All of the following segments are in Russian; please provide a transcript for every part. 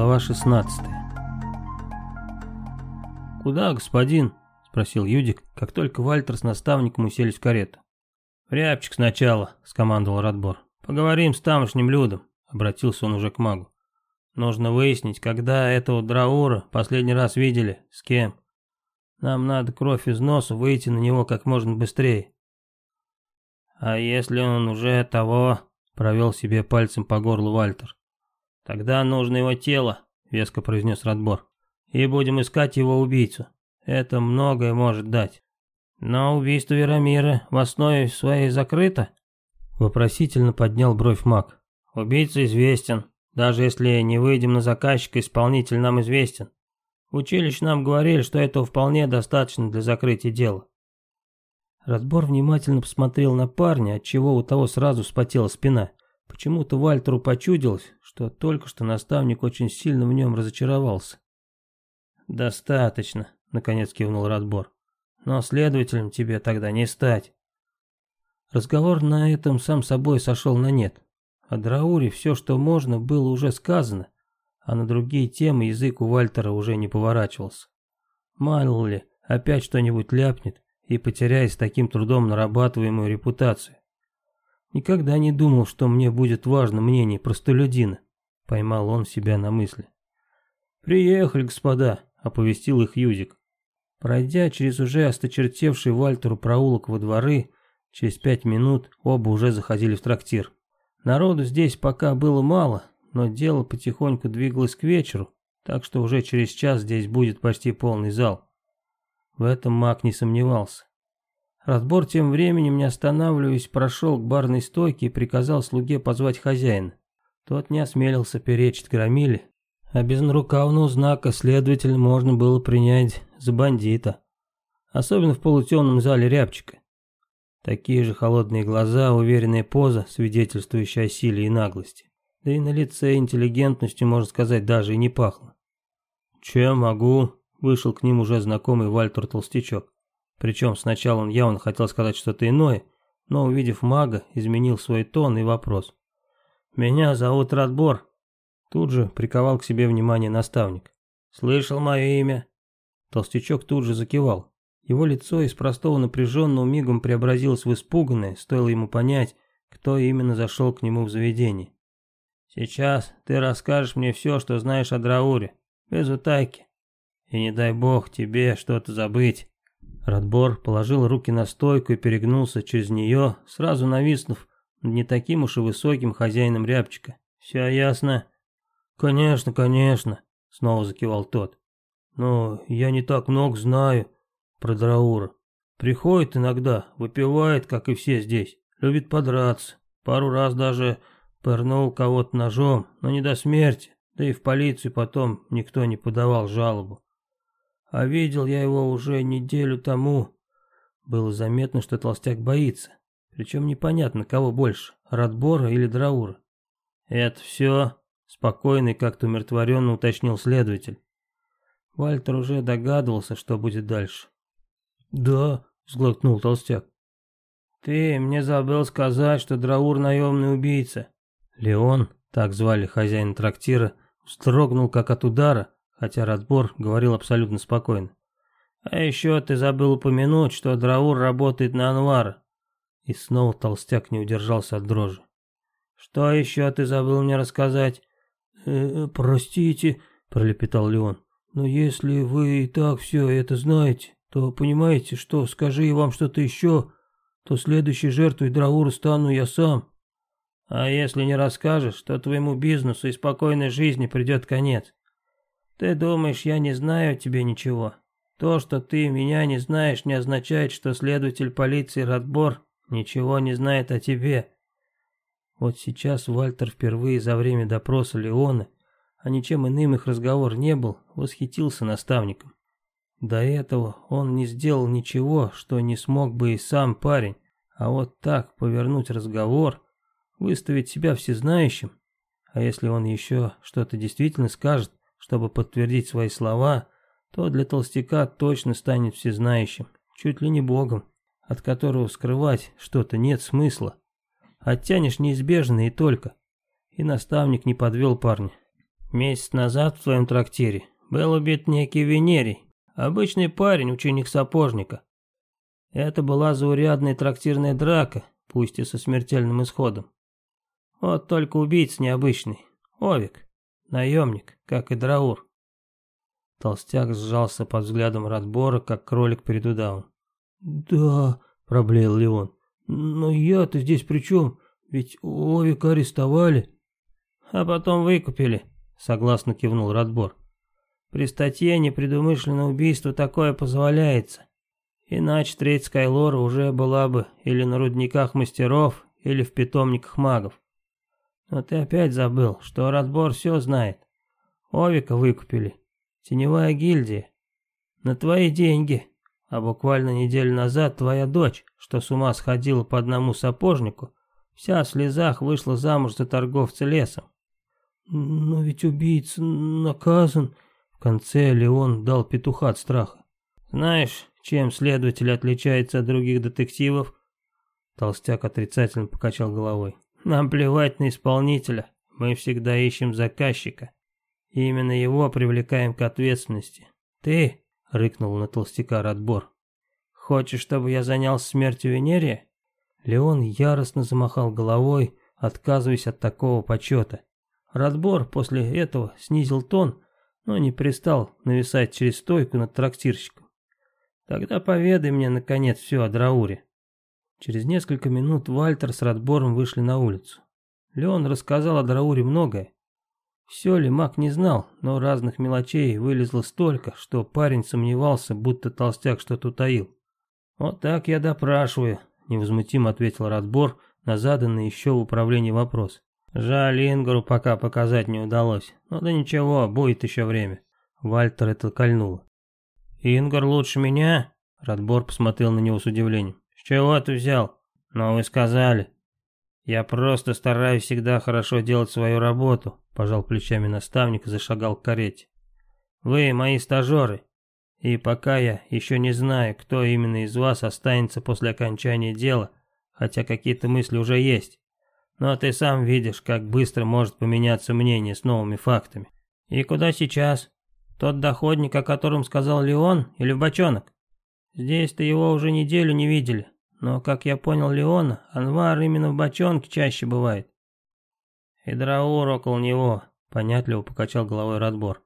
Глава 16 «Куда, господин?» — спросил Юдик, как только Вальтер с наставником уселись в карету. «В рябчик сначала», — скомандовал Радбор. «Поговорим с тамошним людом», — обратился он уже к магу. «Нужно выяснить, когда этого Драура последний раз видели, с кем. Нам надо кровь из носа выйти на него как можно быстрее». «А если он уже того...» — провел себе пальцем по горлу Вальтер. «Тогда нужно его тело», — веско произнес Радбор. «И будем искать его убийцу. Это многое может дать». «Но убийство Верамира в основе своей закрыто?» Вопросительно поднял бровь маг. «Убийца известен. Даже если не выйдем на заказчика, исполнитель нам известен. В нам говорили, что этого вполне достаточно для закрытия дела». Разбор внимательно посмотрел на парня, отчего у того сразу вспотела спина. Почему-то Вальтеру почудилось, что только что наставник очень сильно в нем разочаровался. «Достаточно», — наконец кивнул Радбор. «Но следователем тебе тогда не стать». Разговор на этом сам собой сошел на нет. О Драуре все, что можно, было уже сказано, а на другие темы язык у Вальтера уже не поворачивался. Мало ли, опять что-нибудь ляпнет и потеряет с таким трудом нарабатываемую репутацию. Никогда не думал, что мне будет важно мнение простолюдина. Поймал он себя на мысли. «Приехали, господа», — оповестил их Юзик. Пройдя через уже осточертевший Вальтеру проулок во дворы, через пять минут оба уже заходили в трактир. Народу здесь пока было мало, но дело потихоньку двигалось к вечеру, так что уже через час здесь будет почти полный зал. В этом маг не сомневался. Разбор тем временем, не останавливаясь, прошел к барной стойке и приказал слуге позвать хозяина. Тот не осмелился перечить громиле, а без нарукавного знака, следовательно, можно было принять за бандита. Особенно в полутемном зале рябчика. Такие же холодные глаза, уверенная поза, свидетельствующая о силе и наглости. Да и на лице интеллигентностью, можно сказать, даже и не пахло. «Чем могу?» — вышел к ним уже знакомый Вальтер Толстячок. Причем сначала он явно хотел сказать что-то иное, но увидев мага, изменил свой тон и вопрос. «Меня зовут Радбор». Тут же приковал к себе внимание наставник. «Слышал мое имя?» Толстячок тут же закивал. Его лицо из простого напряженного мигом преобразилось в испуганное, стоило ему понять, кто именно зашел к нему в заведение. «Сейчас ты расскажешь мне все, что знаешь о Драуре, без утайки. И не дай бог тебе что-то забыть». Радбор положил руки на стойку и перегнулся через нее, сразу нависнув не таким уж и высоким хозяином рябчика. «Все ясно?» «Конечно, конечно», — снова закивал тот. «Но я не так много знаю про Драура. Приходит иногда, выпивает, как и все здесь, любит подраться. Пару раз даже пырнул кого-то ножом, но не до смерти, да и в полицию потом никто не подавал жалобу. А видел я его уже неделю тому. Было заметно, что толстяк боится. Причем непонятно, кого больше, Радбора или Драура. «Это все?» — спокойно и как-то умиротворенно уточнил следователь. Вальтер уже догадывался, что будет дальше. «Да», — сглотнул толстяк. «Ты мне забыл сказать, что Драур наемный убийца». Леон, так звали хозяин трактира, вздрогнул как от удара, хотя разбор говорил абсолютно спокойно. «А еще ты забыл упомянуть, что Драур работает на Анвара». И снова толстяк не удержался от дрожи. «Что еще ты забыл мне рассказать?» «Э, «Простите», — пролепетал Леон, — «но если вы и так все это знаете, то понимаете, что, скажи я вам что-то еще, то следующей жертвой Драура стану я сам». «А если не расскажешь, то твоему бизнесу и спокойной жизни придет конец. Ты думаешь, я не знаю тебе ничего? То, что ты меня не знаешь, не означает, что следователь полиции Радбор ничего не знает о тебе. Вот сейчас Вальтер впервые за время допроса Леона, а ничем иным их разговор не был, восхитился наставником. До этого он не сделал ничего, что не смог бы и сам парень, а вот так повернуть разговор, выставить себя всезнающим, а если он еще что-то действительно скажет, чтобы подтвердить свои слова, то для толстяка точно станет всезнающим, чуть ли не богом, от которого скрывать что-то нет смысла. Оттянешь неизбежно и только. И наставник не подвел парня. Месяц назад в твоем трактире был убит некий Венерий, обычный парень, ученик сапожника. Это была заурядная трактирная драка, пусть и со смертельным исходом. Вот только убийц необычный, Овик, наемник, как и Драур. Толстяк сжался под взглядом Радбора, как кролик перед удавом. «Да», — проблеял Леон, — «но я-то здесь при чем? Ведь Овика арестовали». «А потом выкупили», — согласно кивнул Радбор. «При статье непредумышленное убийство такое позволяется. Иначе треть Скайлора уже была бы или на рудниках мастеров, или в питомниках магов. Но ты опять забыл, что Радбор все знает. Овика выкупили. Теневая гильдия. На твои деньги. А буквально неделю назад твоя дочь, что с ума сходила по одному сапожнику, вся в слезах вышла замуж за торговца лесом. Но ведь убийца наказан. В конце Леон дал петуха от страха. Знаешь, чем следователь отличается от других детективов? Толстяк отрицательно покачал головой. Нам плевать на исполнителя, мы всегда ищем заказчика. И именно его привлекаем к ответственности. Ты, рыкнул на толстяка Радбор, хочешь, чтобы я занялся смертью Венерия? Леон яростно замахал головой, отказываясь от такого почета. Радбор после этого снизил тон, но не перестал нависать через стойку над трактирщиком. Тогда поведай мне, наконец, все о Драуре. Через несколько минут Вальтер с Радбором вышли на улицу. Леон рассказал о Драуре многое. Все ли маг не знал, но разных мелочей вылезло столько, что парень сомневался, будто толстяк что-то утаил. «Вот так я допрашиваю», — невозмутимо ответил Радбор на заданный еще в управлении вопрос. «Жаль, Ингору пока показать не удалось. Но да ничего, будет еще время». Вальтер это кольнуло. «Ингор лучше меня?» Радбор посмотрел на него с удивлением. «С чего ты взял?» «Но вы сказали». «Я просто стараюсь всегда хорошо делать свою работу», пожал плечами наставник и зашагал к карете. «Вы мои стажеры, и пока я еще не знаю, кто именно из вас останется после окончания дела, хотя какие-то мысли уже есть, но ты сам видишь, как быстро может поменяться мнение с новыми фактами. И куда сейчас?» Тот доходник, о котором сказал Леон, или бочонок? Здесь-то его уже неделю не видели. Но, как я понял Леона, Анвар именно в бочонке чаще бывает. И Драур около него, понятливо покачал головой Радбор.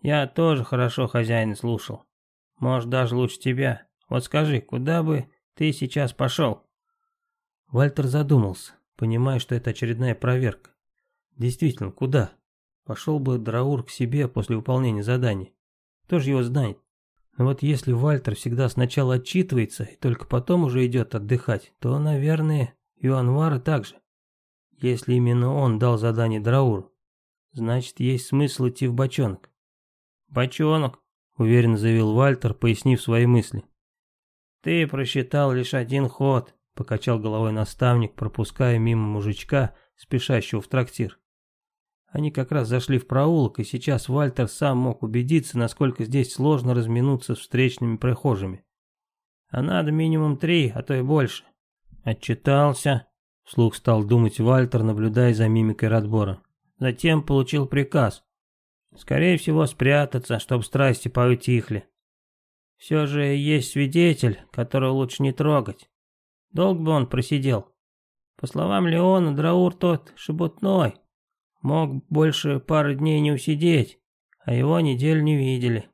Я тоже хорошо хозяина слушал. Может, даже лучше тебя. Вот скажи, куда бы ты сейчас пошел? Вальтер задумался, понимая, что это очередная проверка. Действительно, куда? Пошел бы Драур к себе после выполнения задания. Кто же его знает? Вот если Вальтер всегда сначала отчитывается и только потом уже идет отдыхать, то, наверное, и у Анвара также. Если именно он дал задание Драуру, значит, есть смысл идти в бочонок. «Бочонок», — уверенно заявил Вальтер, пояснив свои мысли. «Ты просчитал лишь один ход», — покачал головой наставник, пропуская мимо мужичка, спешащего в трактир. Они как раз зашли в проулок, и сейчас Вальтер сам мог убедиться, насколько здесь сложно разминуться с встречными прохожими. А надо минимум три, а то и больше. Отчитался, вслух стал думать Вальтер, наблюдая за мимикой Радбора. Затем получил приказ. Скорее всего, спрятаться, чтобы страсти поутихли. Все же есть свидетель, которого лучше не трогать. Долг бы он просидел. По словам Леона, Драур тот шебутной, Мог больше пары дней не усидеть, а его неделю не видели.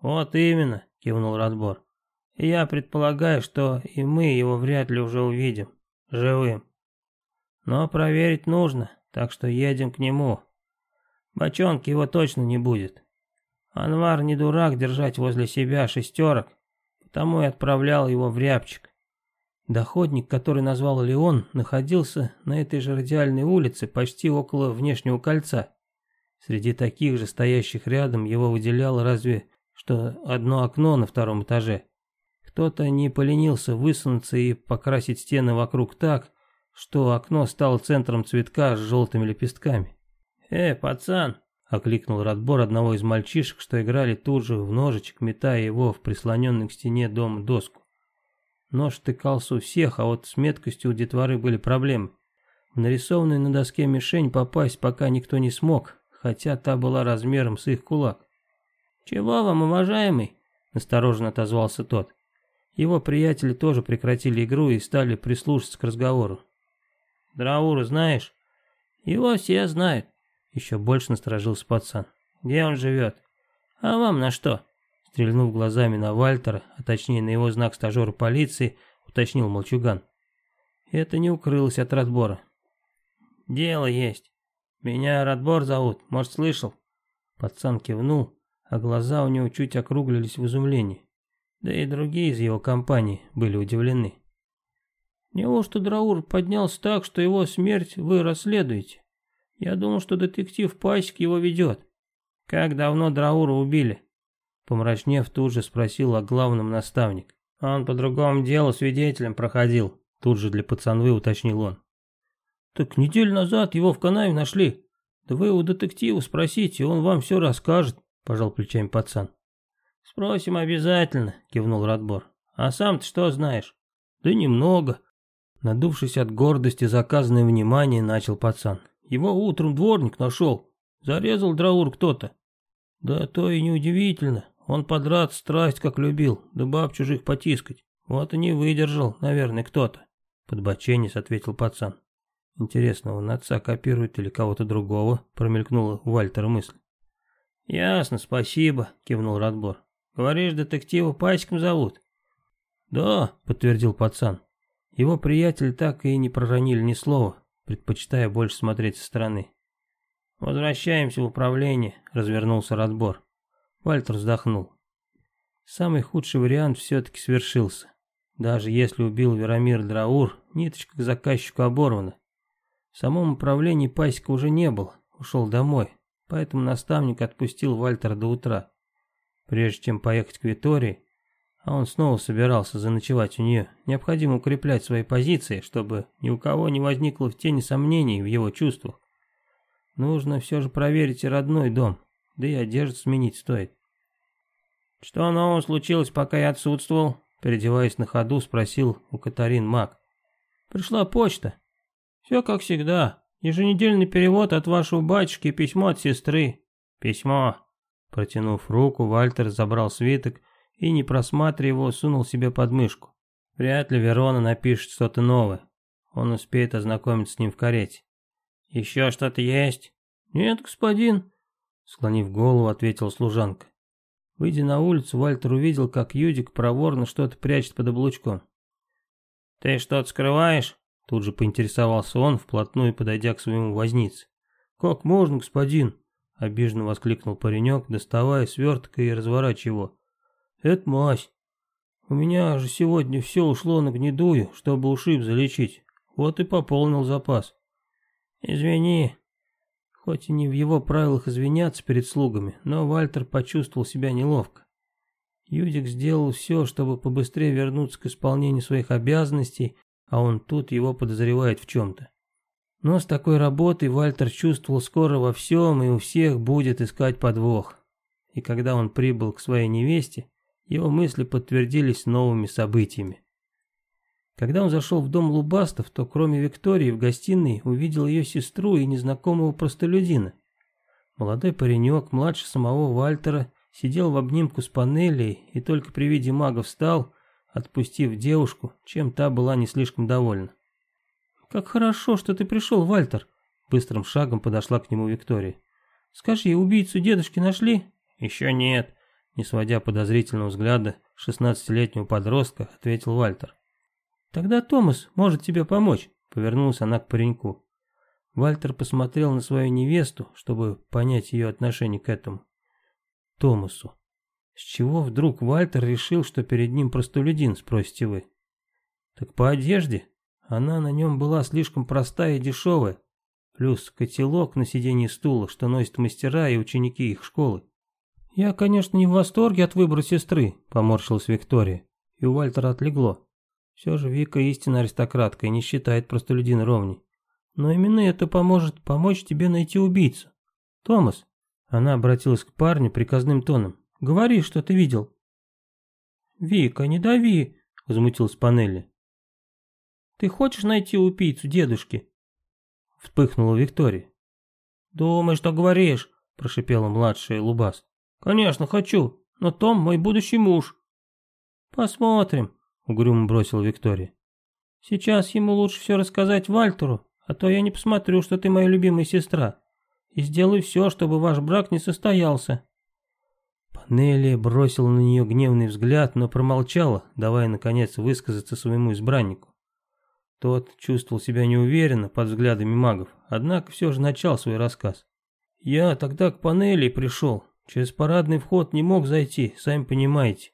Вот именно, кивнул Радбор. Я предполагаю, что и мы его вряд ли уже увидим, живым. Но проверить нужно, так что едем к нему. Бочонки его точно не будет. Анвар не дурак держать возле себя шестерок, потому и отправлял его в рябчик. Доходник, который назвал Леон, находился на этой же радиальной улице, почти около внешнего кольца. Среди таких же стоящих рядом его выделяло разве что одно окно на втором этаже. Кто-то не поленился высунуться и покрасить стены вокруг так, что окно стало центром цветка с желтыми лепестками. «Э, пацан!» — окликнул Радбор одного из мальчишек, что играли тут же в ножичек, метая его в прислоненную к стене дома доску. Нож тыкался у всех, а вот с меткостью у детворы были проблемы. В нарисованную на доске мишень попасть пока никто не смог, хотя та была размером с их кулак. «Чего вам, уважаемый?» – настороженно отозвался тот. Его приятели тоже прекратили игру и стали прислушиваться к разговору. «Драура знаешь?» «Его все знают», – еще больше насторожился пацан. «Где он живет?» «А вам на что?» Стрельнув глазами на Вальтера, а точнее на его знак стажера полиции, уточнил мальчуган. Это не укрылось от разбора. «Дело есть. Меня Радбор зовут, может, слышал?» Пацан кивнул, а глаза у него чуть округлились в изумлении. Да и другие из его компании были удивлены. «Неужто Драур поднялся так, что его смерть вы расследуете? Я думал, что детектив Пасик его ведет. Как давно Драура убили?» Помрачнев тут же спросил о главном наставник. «Он по другому делу свидетелем проходил», тут же для пацанвы уточнил он. «Так неделю назад его в канаве нашли. Да вы у детектива спросите, он вам все расскажет», пожал плечами пацан. «Спросим обязательно», кивнул Радбор. «А сам ты что знаешь?» «Да немного». Надувшись от гордости заказанное внимание, начал пацан. «Его утром дворник нашел. Зарезал драур кто-то». «Да то и неудивительно. Он подраться страсть как любил, да баб чужих потискать. Вот и не выдержал, наверное, кто-то. Подбоченец ответил пацан. Интересно, он отца копирует или кого-то другого? Промелькнула у Вальтера мысль. Ясно, спасибо, кивнул Радбор. Говоришь, детектива Пасиком зовут? Да, подтвердил пацан. Его приятели так и не проронили ни слова, предпочитая больше смотреть со стороны. «Возвращаемся в управление», — развернулся Радбор. Вальтер вздохнул. Самый худший вариант все-таки свершился. Даже если убил Верамир Драур, ниточка к заказчику оборвана. В самом управлении пасека уже не был, ушел домой, поэтому наставник отпустил Вальтера до утра. Прежде чем поехать к Витории, а он снова собирался заночевать у нее, необходимо укреплять свои позиции, чтобы ни у кого не возникло в тени сомнений в его чувствах. Нужно все же проверить и родной дом, да и одежду сменить стоит. «Что нового случилось, пока я отсутствовал?» Переодеваясь на ходу, спросил у Катарин Мак. «Пришла почта. Все как всегда. Еженедельный перевод от вашего батюшки и письмо от сестры. Письмо». Протянув руку, Вальтер забрал свиток и, не просматривая его, сунул себе под мышку. Вряд ли Верона напишет что-то новое. Он успеет ознакомиться с ним в карете. «Еще что-то есть?» «Нет, господин», Склонив голову, ответил служанка. Выйдя на улицу, Вальтер увидел, как Юдик проворно что-то прячет под облучком. «Ты что-то скрываешь?» Тут же поинтересовался он, вплотную подойдя к своему вознице. «Как можно, господин?» — обиженно воскликнул паренек, доставая сверток и разворачивая его. «Это мазь. У меня же сегодня все ушло на гнедую, чтобы ушиб залечить. Вот и пополнил запас». «Извини», Хоть и не в его правилах извиняться перед слугами, но Вальтер почувствовал себя неловко. Юдик сделал все, чтобы побыстрее вернуться к исполнению своих обязанностей, а он тут его подозревает в чем-то. Но с такой работой Вальтер чувствовал скоро во всем и у всех будет искать подвох. И когда он прибыл к своей невесте, его мысли подтвердились новыми событиями. Когда он зашел в дом Лубастов, то кроме Виктории в гостиной увидел ее сестру и незнакомого простолюдина. Молодой паренек, младше самого Вальтера, сидел в обнимку с панелей и только при виде мага встал, отпустив девушку, чем та была не слишком довольна. «Как хорошо, что ты пришел, Вальтер!» Быстрым шагом подошла к нему Виктория. «Скажи, убийцу дедушки нашли?» «Еще нет», не сводя подозрительного взгляда шестнадцатилетнего подростка, ответил Вальтер. «Тогда Томас может тебе помочь», — повернулась она к пареньку. Вальтер посмотрел на свою невесту, чтобы понять ее отношение к этому. Томасу. С чего вдруг Вальтер решил, что перед ним простолюдин, спросите вы? Так по одежде. Она на нем была слишком простая и дешевая. Плюс котелок на сиденье стула, что носят мастера и ученики их школы. «Я, конечно, не в восторге от выбора сестры», — поморщилась Виктория. И у Вальтера отлегло. Все же Вика истинная аристократка и не считает простолюдина ровней. Но именно это поможет помочь тебе найти убийцу. Томас, она обратилась к парню приказным тоном. Говори, что ты видел. Вика, не дави, возмутилась Панелли. Ты хочешь найти убийцу дедушки? Вспыхнула Виктория. Думай, что говоришь, — прошипела младшая Лубас. «Конечно, хочу, но Том мой будущий муж». «Посмотрим», — угрюмо бросила Виктория. «Сейчас ему лучше все рассказать Вальтеру, а то я не посмотрю, что ты моя любимая сестра, и сделаю все, чтобы ваш брак не состоялся». Панелия бросила на нее гневный взгляд, но промолчала, давая, наконец, высказаться своему избраннику. Тот чувствовал себя неуверенно под взглядами магов, однако все же начал свой рассказ. «Я тогда к панели пришел, через парадный вход не мог зайти, сами понимаете.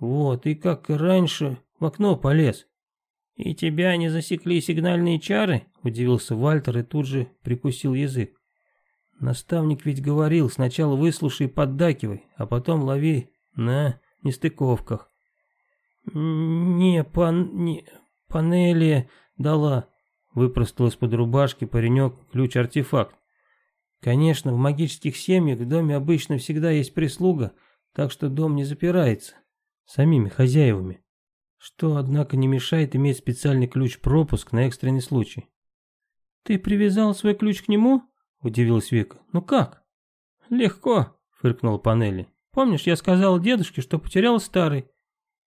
Вот, и как раньше, в окно полез. «И тебя не засекли сигнальные чары?» – удивился Вальтер и тут же прикусил язык. Наставник ведь говорил, сначала выслушай и поддакивай, а потом лови на нестыковках. «Не, пан... не... панели дала», — выпростал из-под рубашки паренек ключ-артефакт. «Конечно, в магических семьях в доме обычно всегда есть прислуга, так что дом не запирается самими хозяевами, что, однако, не мешает иметь специальный ключ-пропуск на экстренный случай». «Ты привязал свой ключ к нему?» – удивилась Вика. «Ну как?» «Легко», – фыркнула Панелли. «Помнишь, я сказала дедушке, что потеряла старый?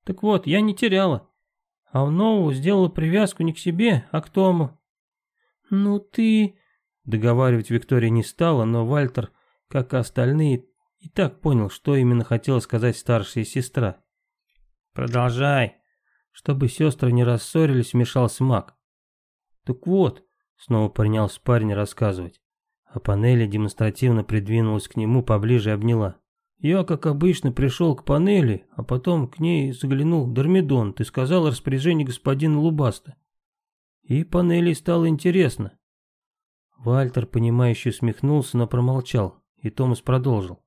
Так вот, я не теряла. А у нового сделала привязку не к себе, а к Тому». «Ну ты...» Договаривать Виктория не стала, но Вальтер, как и остальные, и так понял, что именно хотела сказать старшая сестра. «Продолжай». Чтобы сестры не рассорились, вмешался маг. «Так вот», — снова принялся парень рассказывать а панели демонстративно придвинулась к нему поближе и обняла. Я, как обычно, пришел к панели, а потом к ней заглянул Дормидон, ты сказал распоряжение господина Лубаста. И панели стало интересно. Вальтер, понимающе усмехнулся, но промолчал, и Томас продолжил.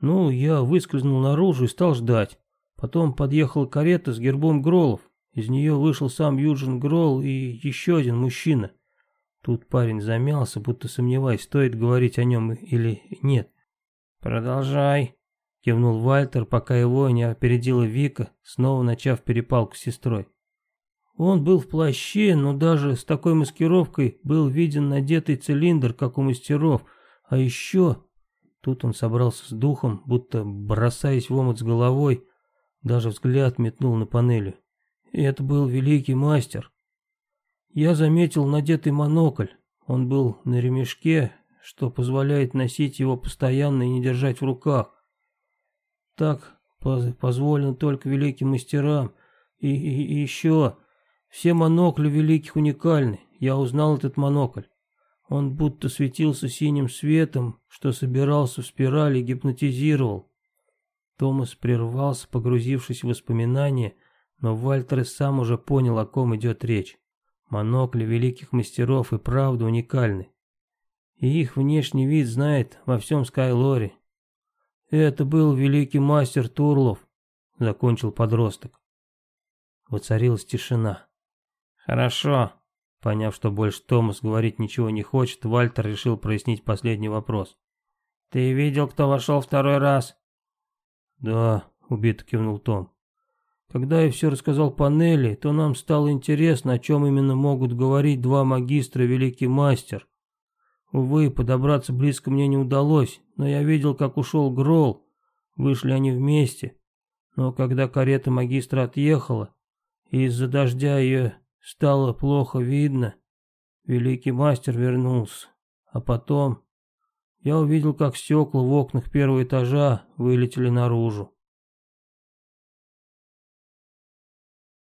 Ну, я выскользнул наружу и стал ждать. Потом подъехала карета с гербом Гролов. Из нее вышел сам Юджин Гролл и еще один мужчина — Тут парень замялся, будто сомневаясь, стоит говорить о нем или нет. «Продолжай», — кивнул Вальтер, пока его не опередила Вика, снова начав перепалку с сестрой. Он был в плаще, но даже с такой маскировкой был виден надетый цилиндр, как у мастеров. А еще... Тут он собрался с духом, будто бросаясь в омут с головой, даже взгляд метнул на панели. Это был великий мастер. Я заметил надетый монокль. Он был на ремешке, что позволяет носить его постоянно и не держать в руках. Так позволено только великим мастерам. И, и, и еще, все монокли великих уникальны. Я узнал этот монокль. Он будто светился синим светом, что собирался в спирали и гипнотизировал. Томас прервался, погрузившись в воспоминания, но Вальтер сам уже понял, о ком идет речь. Монокли великих мастеров и правда уникальны. И их внешний вид знает во всем Скайлоре. Это был великий мастер Турлов, закончил подросток. Воцарилась тишина. Хорошо. Поняв, что больше Томас говорить ничего не хочет, Вальтер решил прояснить последний вопрос. «Ты видел, кто вошел второй раз?» «Да», — убито кивнул Том. Когда я все рассказал панели, то нам стало интересно, о чем именно могут говорить два магистра великий мастер. Увы, подобраться близко мне не удалось, но я видел, как ушел Грол. Вышли они вместе. Но когда карета магистра отъехала, и из-за дождя ее стало плохо видно, великий мастер вернулся. А потом я увидел, как стекла в окнах первого этажа вылетели наружу.